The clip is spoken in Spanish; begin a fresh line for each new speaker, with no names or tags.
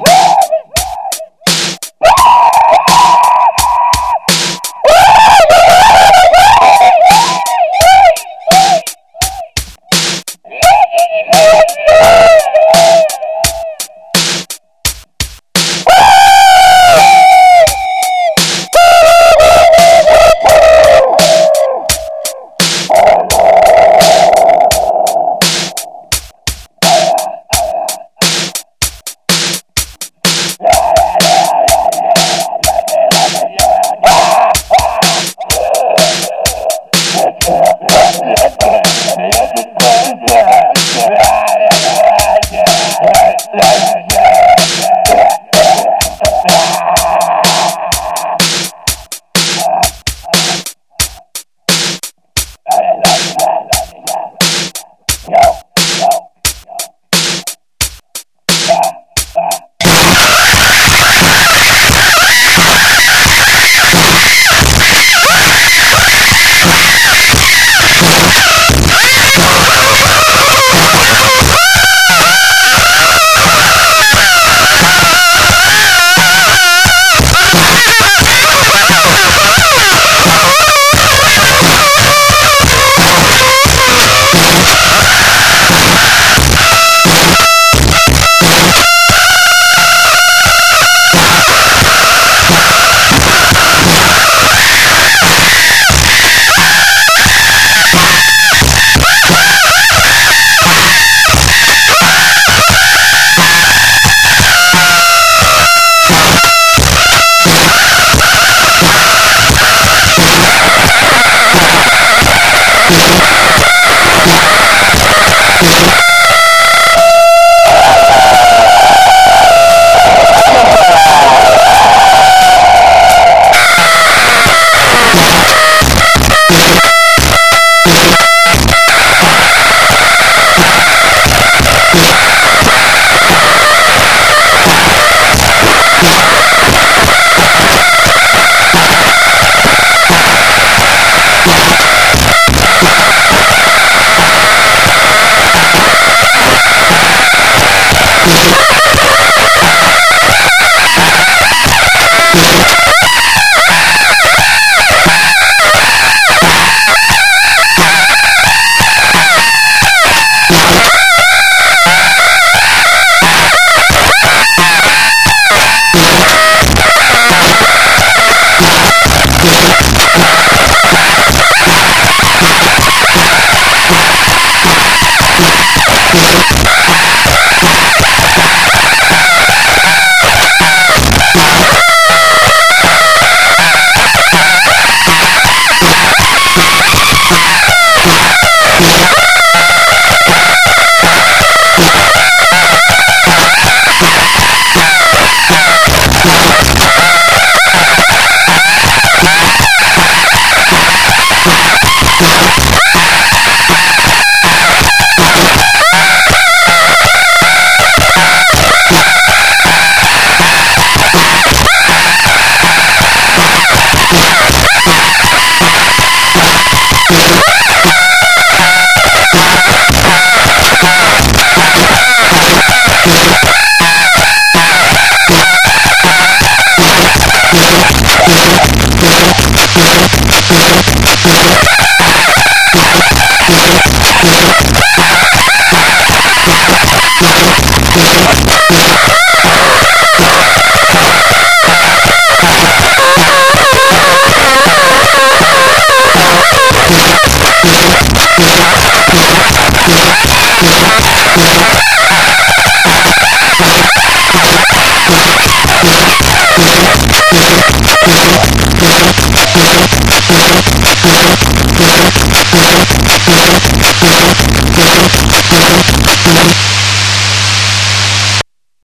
Woohoo!
Gracias.